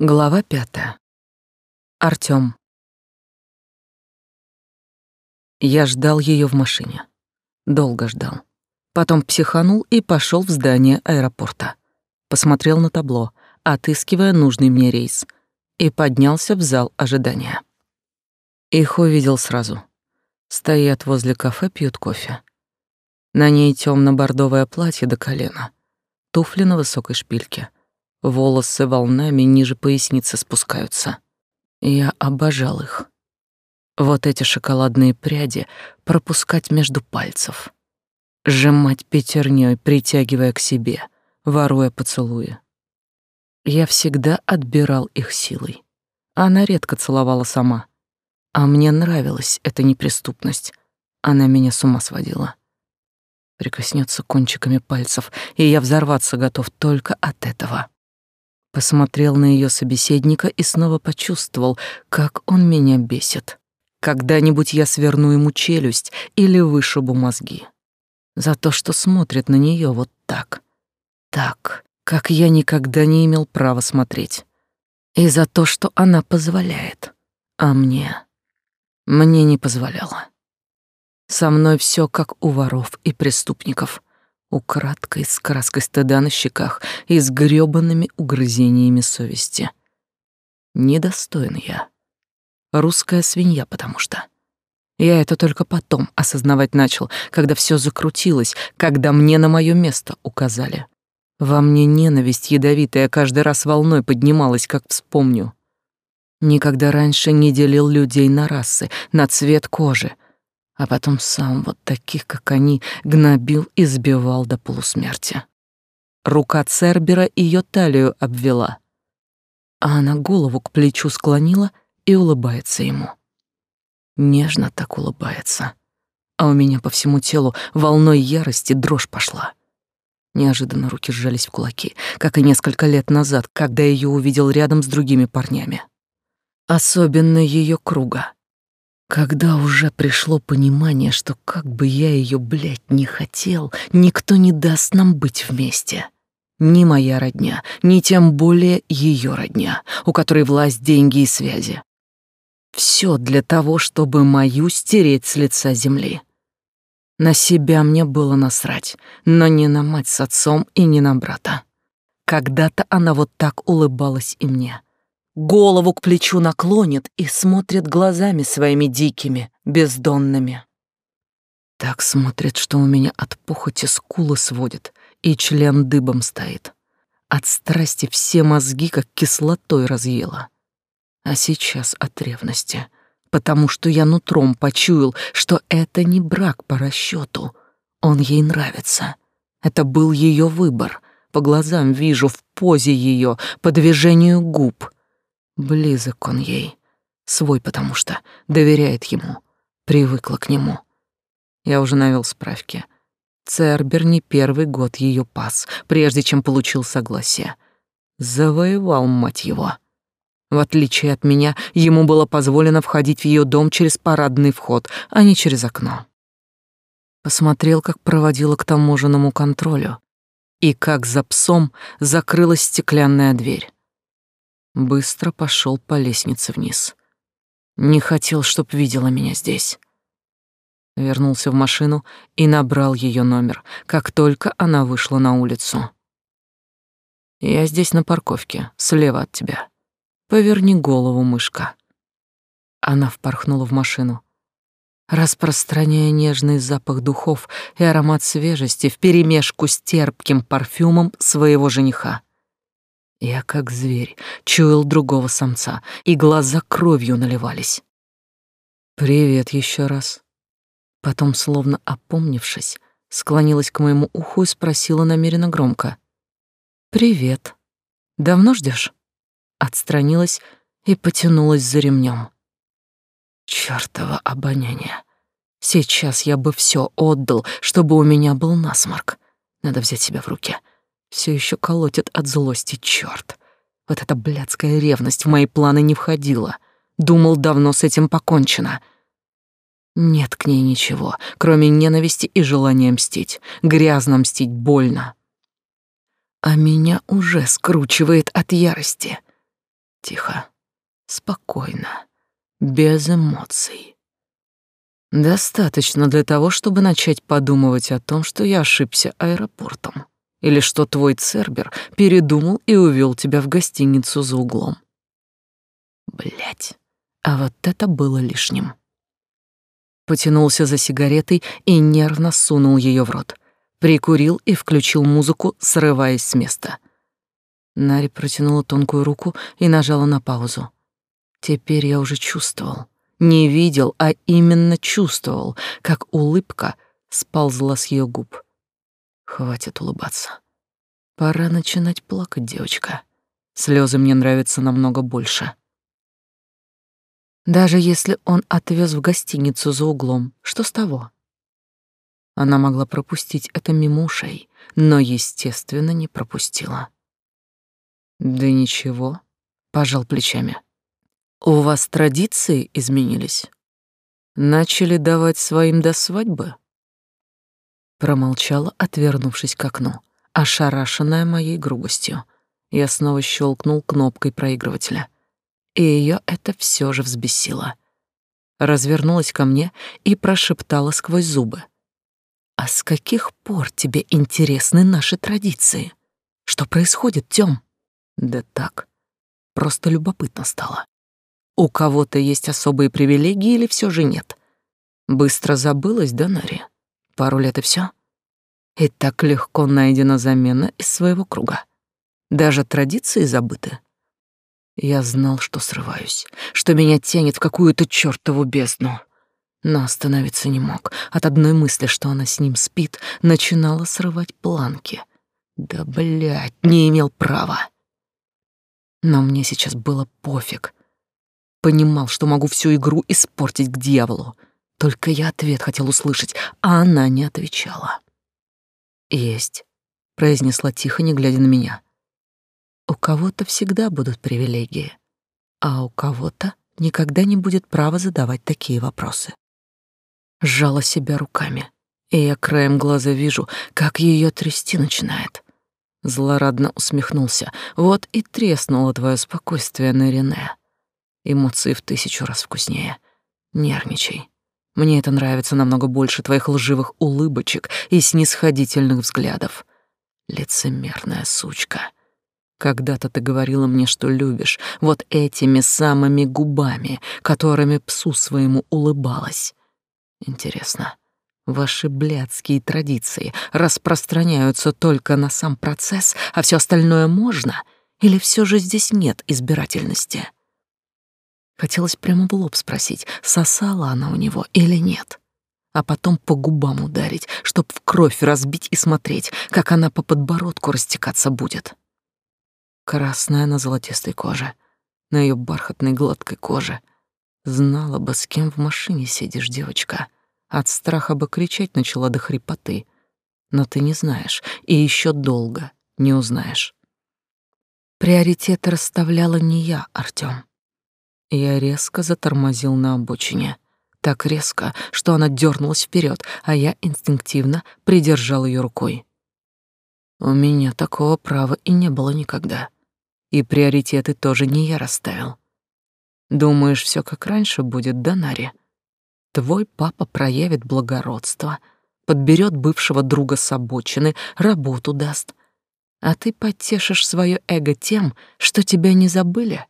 Глава пятая. Артём. Я ждал её в машине. Долго ждал. Потом психанул и пошёл в здание аэропорта. Посмотрел на табло, отыскивая нужный мне рейс, и поднялся в зал ожидания. Их увидел сразу. Стоят возле кафе, пьют кофе. На ней тёмно-бордовое платье до колена, туфли на высокой шпильке — Волосы волнами ниже поясницы спускаются. Я обожал их. Вот эти шоколадные пряди пропускать между пальцев. Сжимать пятерней, притягивая к себе, воруя поцелуи. Я всегда отбирал их силой. Она редко целовала сама. А мне нравилась эта неприступность. Она меня с ума сводила. Прикоснется кончиками пальцев, и я взорваться готов только от этого. Посмотрел на ее собеседника и снова почувствовал, как он меня бесит. Когда-нибудь я сверну ему челюсть или вышибу мозги. За то, что смотрит на нее вот так. Так, как я никогда не имел права смотреть. И за то, что она позволяет. А мне... Мне не позволяла. Со мной все как у воров и преступников украдкой с краской стыда на щеках и с грёбаными угрызениями совести. Недостоин я. Русская свинья, потому что... Я это только потом осознавать начал, когда все закрутилось, когда мне на мое место указали. Во мне ненависть ядовитая каждый раз волной поднималась, как вспомню. Никогда раньше не делил людей на расы, на цвет кожи — а потом сам вот таких, как они, гнобил и сбивал до полусмерти. Рука Цербера ее талию обвела, а она голову к плечу склонила и улыбается ему. Нежно так улыбается, а у меня по всему телу волной ярости дрожь пошла. Неожиданно руки сжались в кулаки, как и несколько лет назад, когда ее увидел рядом с другими парнями. Особенно ее круга. Когда уже пришло понимание, что как бы я ее, блядь, не хотел, никто не даст нам быть вместе. Ни моя родня, ни тем более ее родня, у которой власть, деньги и связи. Все для того, чтобы мою стереть с лица земли. На себя мне было насрать, но не на мать с отцом и не на брата. Когда-то она вот так улыбалась и мне голову к плечу наклонит и смотрит глазами своими дикими, бездонными. Так смотрит, что у меня от похоти скулы сводит и член дыбом стоит. От страсти все мозги как кислотой разъела. А сейчас от ревности, потому что я нутром почуял, что это не брак по расчету. Он ей нравится. Это был ее выбор. По глазам вижу, в позе ее, по движению губ — Близок он ей. Свой, потому что доверяет ему, привыкла к нему. Я уже навел справки. Цербер не первый год ее пас, прежде чем получил согласие. Завоевал, мать его. В отличие от меня, ему было позволено входить в ее дом через парадный вход, а не через окно. Посмотрел, как проводила к таможенному контролю, и как за псом закрылась стеклянная дверь быстро пошел по лестнице вниз. Не хотел, чтоб видела меня здесь. Вернулся в машину и набрал ее номер, как только она вышла на улицу. Я здесь на парковке, слева от тебя. Поверни голову, мышка. Она впорхнула в машину, распространяя нежный запах духов и аромат свежести вперемешку с терпким парфюмом своего жениха. Я, как зверь, чуял другого самца, и глаза кровью наливались. «Привет еще раз». Потом, словно опомнившись, склонилась к моему уху и спросила намеренно громко. «Привет. Давно ждешь? Отстранилась и потянулась за ремнем. Чёртово обоняние. Сейчас я бы все отдал, чтобы у меня был насморк. Надо взять себя в руки. Все еще колотит от злости, черт. Вот эта блядская ревность в мои планы не входила. Думал, давно с этим покончено. Нет к ней ничего, кроме ненависти и желания мстить. Грязно мстить больно. А меня уже скручивает от ярости. тихо, спокойно, без эмоций. Достаточно для того, чтобы начать подумывать о том, что я ошибся аэропортом, или что твой Цербер передумал и увел тебя в гостиницу за углом. Блять, а вот это было лишним. Потянулся за сигаретой и нервно сунул ее в рот. Прикурил и включил музыку, срываясь с места. Нари протянула тонкую руку и нажала на паузу. Теперь я уже чувствовал, не видел, а именно чувствовал, как улыбка сползла с ее губ. Хватит улыбаться. Пора начинать плакать, девочка. Слезы мне нравятся намного больше. Даже если он отвез в гостиницу за углом, что с того? Она могла пропустить это мимо ушей, но, естественно, не пропустила. Да ничего, пожал плечами. У вас традиции изменились? Начали давать своим до свадьбы? Промолчала, отвернувшись к окну, ошарашенная моей грубостью. Я снова щелкнул кнопкой проигрывателя, и ее это все же взбесило. Развернулась ко мне и прошептала сквозь зубы: "А с каких пор тебе интересны наши традиции? Что происходит, Тём?" "Да так, просто любопытно стало." У кого-то есть особые привилегии или все же нет? Быстро забылась, да, Нари? Пару лет и все. И так легко найдена замена из своего круга. Даже традиции забыты. Я знал, что срываюсь, что меня тянет в какую-то чертову бездну. Но остановиться не мог. От одной мысли, что она с ним спит, начинала срывать планки. Да, блядь, не имел права. Но мне сейчас было пофиг. Понимал, что могу всю игру испортить к дьяволу. Только я ответ хотел услышать, а она не отвечала. «Есть», — произнесла тихо, не глядя на меня. «У кого-то всегда будут привилегии, а у кого-то никогда не будет права задавать такие вопросы». Сжала себя руками, и я краем глаза вижу, как ее трясти начинает. Злорадно усмехнулся. «Вот и треснуло твое спокойствие на Рене. Эмоции в тысячу раз вкуснее. Нервничай. Мне это нравится намного больше твоих лживых улыбочек и снисходительных взглядов. Лицемерная сучка. Когда-то ты говорила мне, что любишь, вот этими самыми губами, которыми псу своему улыбалась. Интересно, ваши блядские традиции распространяются только на сам процесс, а все остальное можно? Или все же здесь нет избирательности? Хотелось прямо в лоб спросить, сосала она у него или нет. А потом по губам ударить, чтоб в кровь разбить и смотреть, как она по подбородку растекаться будет. Красная на золотистой коже, на ее бархатной гладкой коже. Знала бы, с кем в машине сидишь, девочка. От страха бы кричать начала до хрипоты. Но ты не знаешь, и еще долго не узнаешь. Приоритеты расставляла не я, Артём. Я резко затормозил на обочине. Так резко, что она дернулась вперед, а я инстинктивно придержал ее рукой. У меня такого права и не было никогда. И приоритеты тоже не я расставил. Думаешь, все как раньше будет, да, Нари? Твой папа проявит благородство, подберет бывшего друга с обочины, работу даст. А ты потешишь свое эго тем, что тебя не забыли.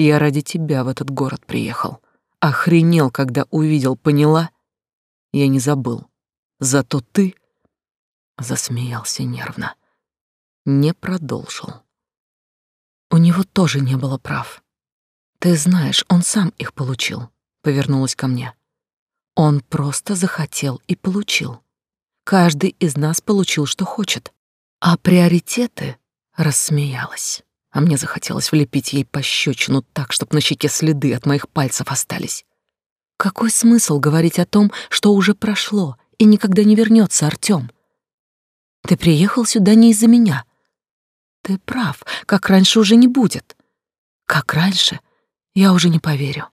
Я ради тебя в этот город приехал. Охренел, когда увидел, поняла? Я не забыл. Зато ты...» Засмеялся нервно. Не продолжил. У него тоже не было прав. Ты знаешь, он сам их получил. Повернулась ко мне. Он просто захотел и получил. Каждый из нас получил, что хочет. А приоритеты рассмеялась а мне захотелось влепить ей пощечину так, чтобы на щеке следы от моих пальцев остались. Какой смысл говорить о том, что уже прошло и никогда не вернется, Артём? Ты приехал сюда не из-за меня. Ты прав, как раньше уже не будет. Как раньше, я уже не поверю.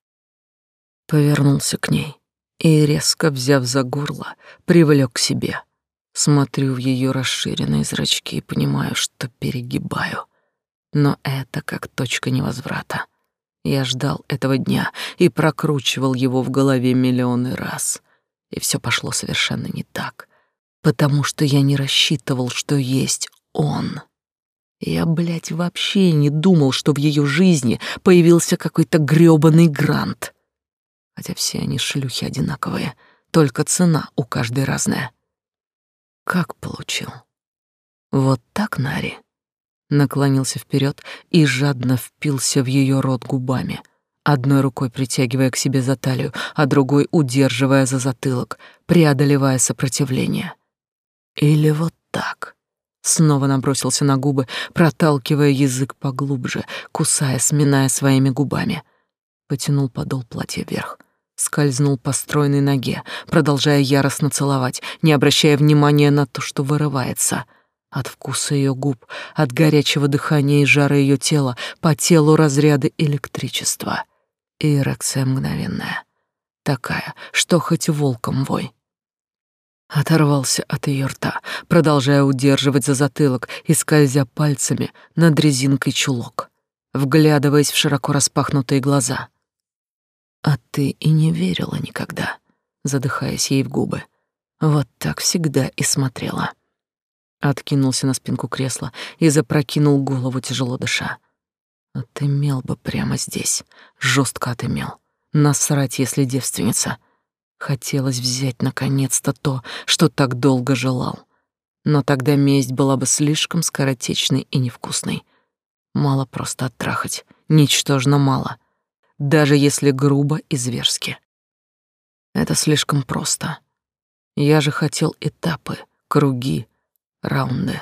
Повернулся к ней и, резко взяв за горло, привлек к себе. Смотрю в ее расширенные зрачки и понимаю, что перегибаю — но это как точка невозврата. Я ждал этого дня и прокручивал его в голове миллионы раз. И все пошло совершенно не так, потому что я не рассчитывал, что есть он. Я, блядь, вообще не думал, что в ее жизни появился какой-то грёбаный грант. Хотя все они шлюхи одинаковые, только цена у каждой разная. Как получил? Вот так, Нари наклонился вперед и жадно впился в ее рот губами, одной рукой притягивая к себе за талию, а другой удерживая за затылок, преодолевая сопротивление. Или вот так. Снова набросился на губы, проталкивая язык поглубже, кусая, сминая своими губами. Потянул подол платья вверх, скользнул по стройной ноге, продолжая яростно целовать, не обращая внимания на то, что вырывается — от вкуса ее губ, от горячего дыхания и жара ее тела по телу разряды электричества. И эрекция мгновенная, такая, что хоть волком вой. Оторвался от ее рта, продолжая удерживать за затылок и скользя пальцами над резинкой чулок, вглядываясь в широко распахнутые глаза. «А ты и не верила никогда», задыхаясь ей в губы. Вот так всегда и смотрела. Откинулся на спинку кресла и запрокинул голову, тяжело дыша. Отымел бы прямо здесь, жестко отымел. Насрать, если девственница. Хотелось взять наконец-то то, что так долго желал. Но тогда месть была бы слишком скоротечной и невкусной. Мало просто оттрахать, ничтожно мало. Даже если грубо и зверски. Это слишком просто. Я же хотел этапы, круги, раунды.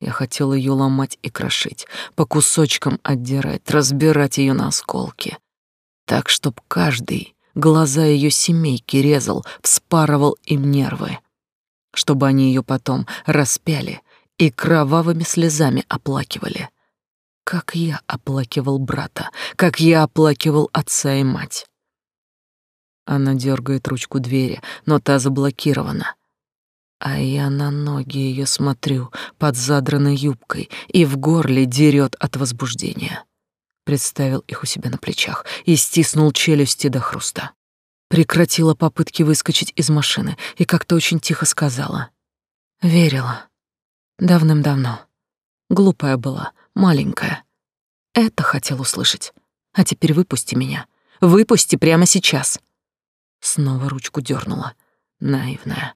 Я хотел ее ломать и крошить, по кусочкам отдирать, разбирать ее на осколки. Так, чтоб каждый глаза ее семейки резал, вспарывал им нервы. Чтобы они ее потом распяли и кровавыми слезами оплакивали. Как я оплакивал брата, как я оплакивал отца и мать. Она дергает ручку двери, но та заблокирована. А я на ноги ее смотрю под задранной юбкой и в горле дерет от возбуждения. Представил их у себя на плечах и стиснул челюсти до хруста. Прекратила попытки выскочить из машины и как-то очень тихо сказала. Верила. Давным-давно. Глупая была, маленькая. Это хотел услышать. А теперь выпусти меня. Выпусти прямо сейчас. Снова ручку дернула. Наивная.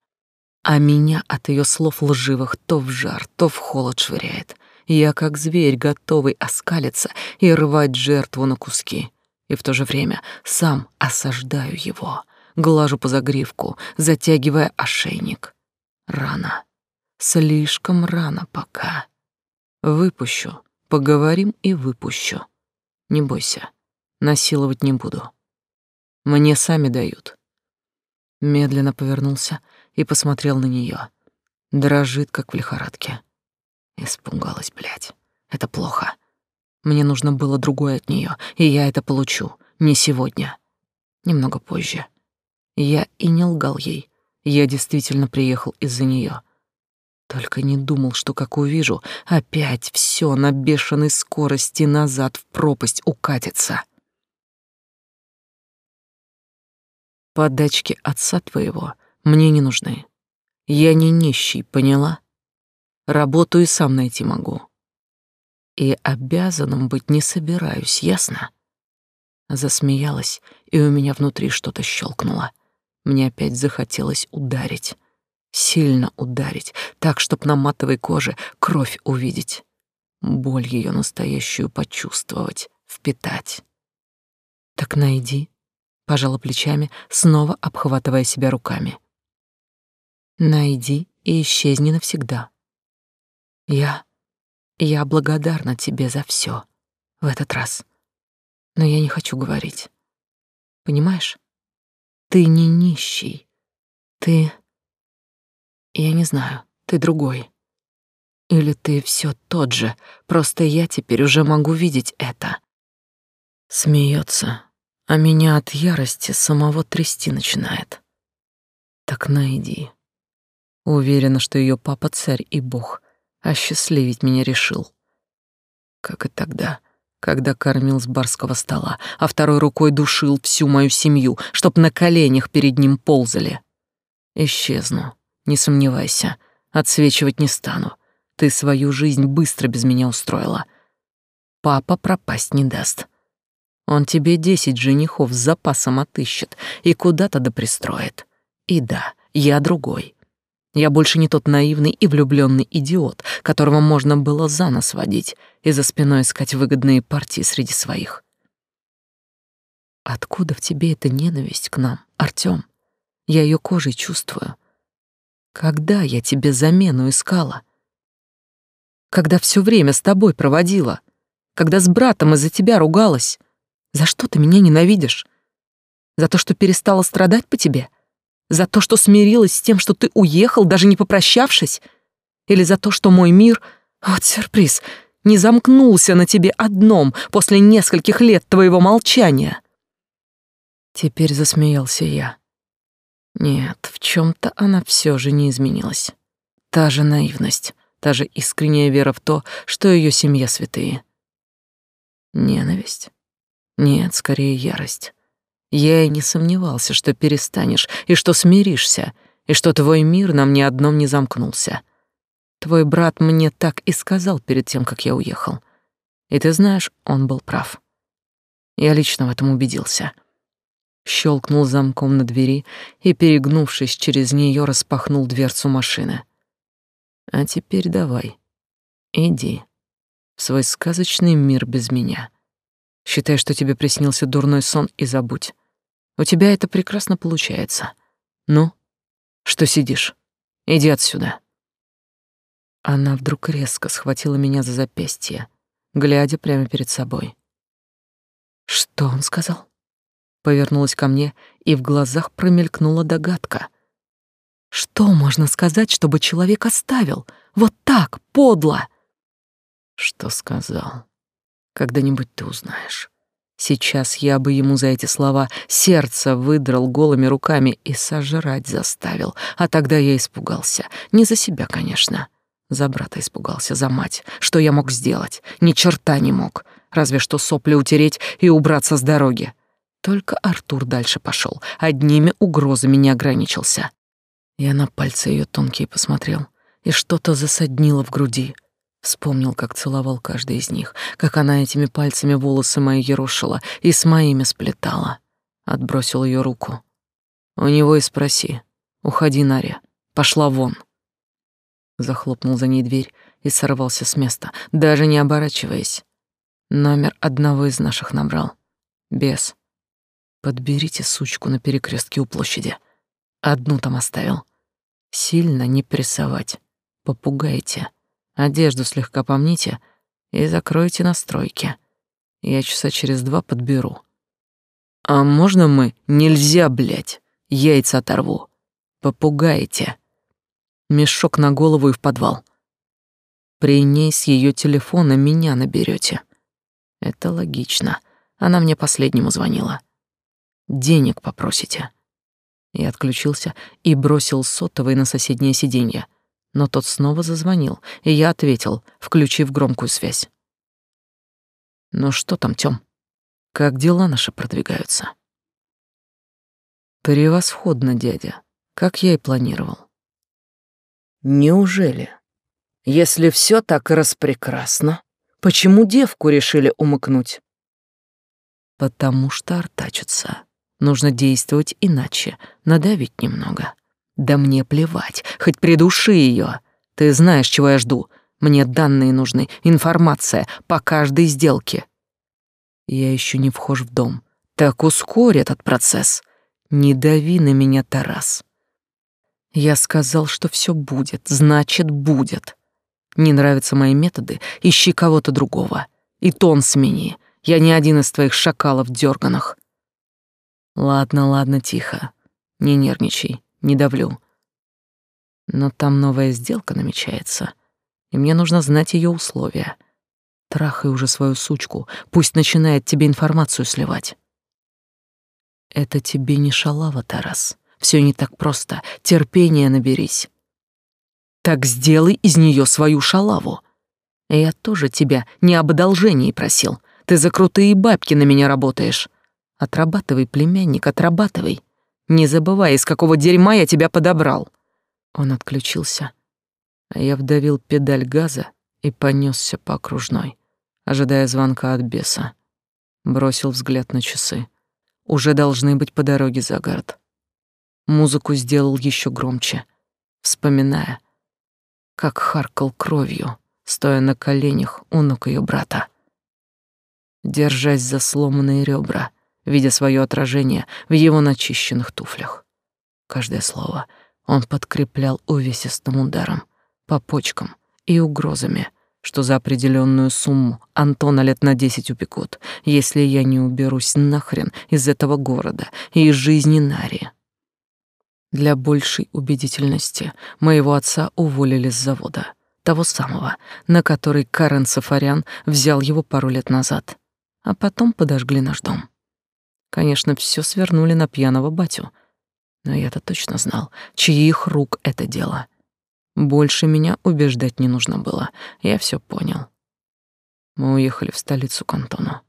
А меня от ее слов лживых то в жар, то в холод швыряет. Я как зверь, готовый оскалиться и рвать жертву на куски. И в то же время сам осаждаю его, глажу по загривку, затягивая ошейник. Рано. Слишком рано пока. Выпущу, поговорим и выпущу. Не бойся, насиловать не буду. Мне сами дают. Медленно повернулся и посмотрел на нее. Дрожит, как в лихорадке. Испугалась, блядь. Это плохо. Мне нужно было другое от нее, и я это получу. Не сегодня. Немного позже. Я и не лгал ей. Я действительно приехал из-за нее. Только не думал, что, как увижу, опять все на бешеной скорости назад в пропасть укатится. Подачки отца твоего мне не нужны. Я не нищий, поняла? Работу и сам найти могу. И обязанным быть не собираюсь, ясно? Засмеялась, и у меня внутри что-то щелкнуло. Мне опять захотелось ударить. Сильно ударить, так, чтоб на матовой коже кровь увидеть. Боль ее настоящую почувствовать, впитать. Так найди, пожала плечами, снова обхватывая себя руками. Найди и исчезни навсегда. Я... я благодарна тебе за все в этот раз. Но я не хочу говорить. Понимаешь? Ты не нищий. Ты... Я не знаю, ты другой. Или ты все тот же, просто я теперь уже могу видеть это. Смеется, а меня от ярости самого трясти начинает. Так найди. Уверена, что ее папа царь и бог, а счастливить меня решил. Как и тогда, когда кормил с барского стола, а второй рукой душил всю мою семью, чтоб на коленях перед ним ползали. Исчезну, не сомневайся, отсвечивать не стану. Ты свою жизнь быстро без меня устроила. Папа пропасть не даст. Он тебе десять женихов с запасом отыщет и куда-то допристроит. И да, я другой. Я больше не тот наивный и влюбленный идиот, которого можно было за нос водить и за спиной искать выгодные партии среди своих. Откуда в тебе эта ненависть к нам, Артём? Я ее кожей чувствую. Когда я тебе замену искала? Когда все время с тобой проводила? Когда с братом из-за тебя ругалась? За что ты меня ненавидишь? За то, что перестала страдать по тебе? За то, что смирилась с тем, что ты уехал, даже не попрощавшись? Или за то, что мой мир, вот сюрприз, не замкнулся на тебе одном после нескольких лет твоего молчания? Теперь засмеялся я. Нет, в чем то она все же не изменилась. Та же наивность, та же искренняя вера в то, что ее семья святые. Ненависть? Нет, скорее ярость. Я и не сомневался, что перестанешь, и что смиришься, и что твой мир нам ни одном не замкнулся. Твой брат мне так и сказал перед тем, как я уехал. И ты знаешь, он был прав. Я лично в этом убедился. Щелкнул замком на двери и, перегнувшись через нее, распахнул дверцу машины. А теперь давай, иди в свой сказочный мир без меня. Считай, что тебе приснился дурной сон и забудь. У тебя это прекрасно получается. Ну, что сидишь? Иди отсюда. Она вдруг резко схватила меня за запястье, глядя прямо перед собой. Что он сказал? Повернулась ко мне, и в глазах промелькнула догадка. Что можно сказать, чтобы человек оставил? Вот так, подло. Что сказал? Когда-нибудь ты узнаешь. Сейчас я бы ему за эти слова сердце выдрал голыми руками и сожрать заставил, а тогда я испугался. Не за себя, конечно. За брата испугался, за мать. Что я мог сделать? Ни черта не мог. Разве что сопли утереть и убраться с дороги. Только Артур дальше пошел, одними угрозами не ограничился. Я на пальцы ее тонкие посмотрел, и что-то засаднило в груди. Вспомнил, как целовал каждый из них, как она этими пальцами волосы мои ерошила и с моими сплетала. Отбросил ее руку. У него и спроси. Уходи, Наря. Пошла вон. Захлопнул за ней дверь и сорвался с места, даже не оборачиваясь. Номер одного из наших набрал. Без. Подберите сучку на перекрестке у площади. Одну там оставил. Сильно не прессовать. Попугайте. Одежду слегка помните и закройте настройки. Я часа через два подберу. А можно мы? Нельзя, блядь. Яйца оторву. Попугаете. Мешок на голову и в подвал. При ней с ее телефона меня наберете. Это логично. Она мне последнему звонила. Денег попросите. Я отключился и бросил сотовый на соседнее сиденье но тот снова зазвонил, и я ответил, включив громкую связь. «Ну что там, Тём? Как дела наши продвигаются?» «Превосходно, дядя, как я и планировал». «Неужели? Если все так распрекрасно, почему девку решили умыкнуть?» «Потому что артачатся. Нужно действовать иначе, надавить немного». Да мне плевать, хоть придуши ее. Ты знаешь, чего я жду. Мне данные нужны, информация по каждой сделке. Я еще не вхож в дом. Так ускорь этот процесс. Не дави на меня, Тарас. Я сказал, что все будет, значит, будет. Не нравятся мои методы, ищи кого-то другого. И тон смени. Я не один из твоих шакалов дерганых. Ладно, ладно, тихо. Не нервничай не давлю. Но там новая сделка намечается, и мне нужно знать ее условия. Трахай уже свою сучку, пусть начинает тебе информацию сливать. Это тебе не шалава, Тарас. Все не так просто. Терпения наберись. Так сделай из нее свою шалаву. Я тоже тебя не об одолжении просил. Ты за крутые бабки на меня работаешь. Отрабатывай, племянник, отрабатывай. Не забывай, из какого дерьма я тебя подобрал. Он отключился, а я вдавил педаль газа и понесся по окружной, ожидая звонка от беса. Бросил взгляд на часы. Уже должны быть по дороге за город. Музыку сделал еще громче, вспоминая, как харкал кровью, стоя на коленях у ног ее брата. Держась за сломанные ребра, видя свое отражение в его начищенных туфлях. Каждое слово он подкреплял увесистым ударом по почкам и угрозами, что за определенную сумму Антона лет на десять упекут, если я не уберусь нахрен из этого города и из жизни Нари. Для большей убедительности моего отца уволили с завода, того самого, на который Карен Сафарян взял его пару лет назад, а потом подожгли наш дом. Конечно, все свернули на пьяного батю, но я-то точно знал, чьих рук это дело — больше меня убеждать не нужно было. Я все понял. Мы уехали в столицу к Антону.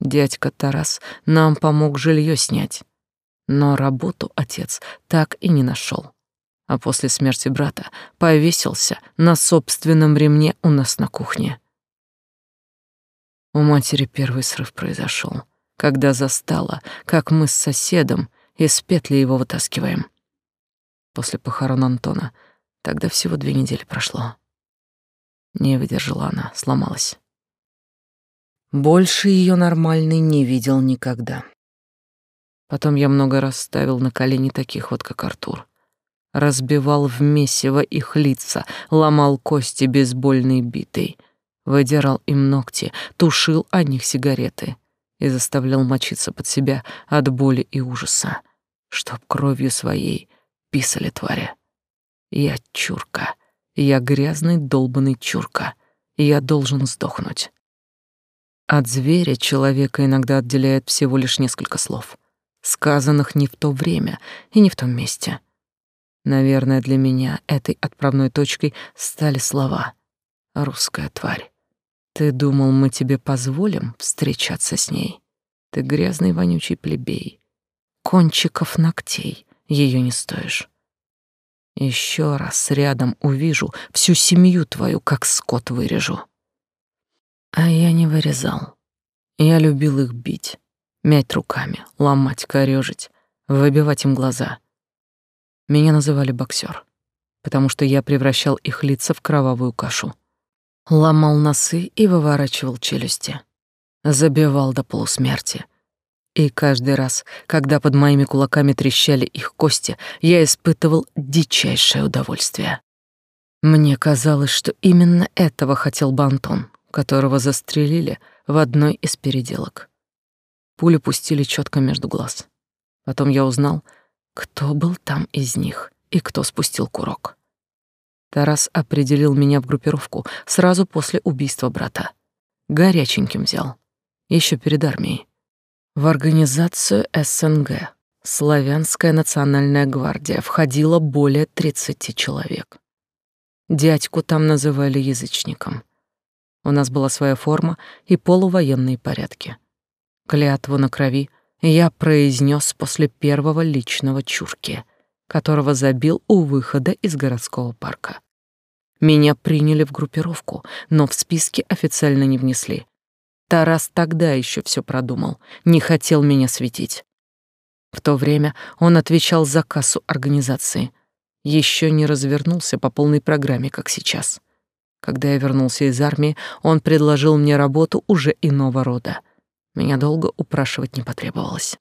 Дядька Тарас нам помог жилье снять. Но работу отец так и не нашел. А после смерти брата повесился на собственном ремне у нас на кухне. У матери первый срыв произошел, когда застала, как мы с соседом из петли его вытаскиваем. После похорон Антона — Тогда всего две недели прошло. Не выдержала она, сломалась. Больше ее нормальный не видел никогда. Потом я много раз ставил на колени таких вот, как Артур. Разбивал в месиво их лица, ломал кости бейсбольной битой, выдирал им ногти, тушил о них сигареты и заставлял мочиться под себя от боли и ужаса, чтоб кровью своей писали твари. Я чурка. Я грязный долбанный чурка. Я должен сдохнуть. От зверя человека иногда отделяет всего лишь несколько слов, сказанных не в то время и не в том месте. Наверное, для меня этой отправной точкой стали слова «Русская тварь». Ты думал, мы тебе позволим встречаться с ней? Ты грязный вонючий плебей. Кончиков ногтей ее не стоишь. Еще раз рядом увижу, всю семью твою, как скот вырежу. А я не вырезал. Я любил их бить, мять руками, ломать, корёжить, выбивать им глаза. Меня называли боксер, потому что я превращал их лица в кровавую кашу. Ломал носы и выворачивал челюсти. Забивал до полусмерти, и каждый раз, когда под моими кулаками трещали их кости, я испытывал дичайшее удовольствие. Мне казалось, что именно этого хотел Бантон, которого застрелили в одной из переделок. Пули пустили четко между глаз. Потом я узнал, кто был там из них и кто спустил курок. Тарас определил меня в группировку сразу после убийства брата. Горяченьким взял, еще перед армией в организацию СНГ Славянская национальная гвардия входило более 30 человек. Дядьку там называли язычником. У нас была своя форма и полувоенные порядки. Клятву на крови я произнес после первого личного чурки, которого забил у выхода из городского парка. Меня приняли в группировку, но в списки официально не внесли, Тарас тогда еще все продумал, не хотел меня светить. В то время он отвечал за кассу организации. Еще не развернулся по полной программе, как сейчас. Когда я вернулся из армии, он предложил мне работу уже иного рода. Меня долго упрашивать не потребовалось.